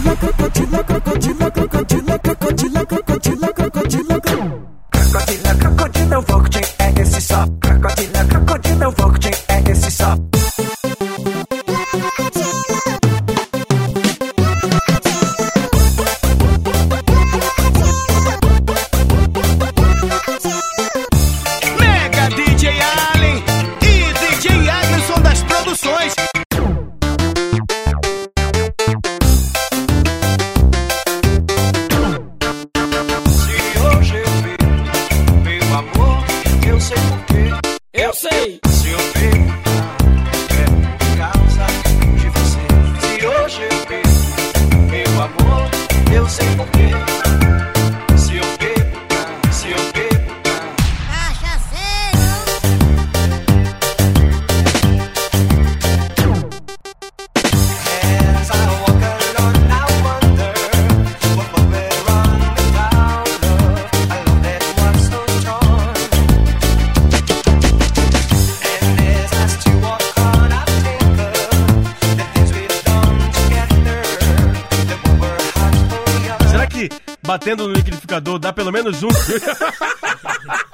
crocodile, crocodile, crocodile, crocodile, crocodile, crocodile, Nation. batendo no liquidificador dá pelo menos um.